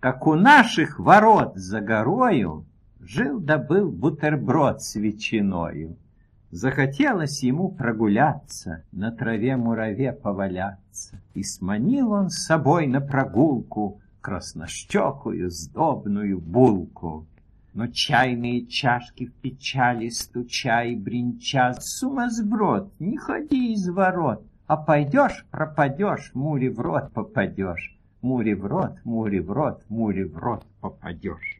как у наших ворот за горою Жил да бутерброд с ветчиною. Захотелось ему прогуляться, На траве мураве поваляться, И сманил он с собой на прогулку Краснощекую сдобную булку. Но чайные чашки в печали стуча и бренча, Сумасброд, не ходи из ворот, А пойдешь, пропадешь, муре в рот попадешь. Муре в рот, муре в рот, муре в рот попадешь.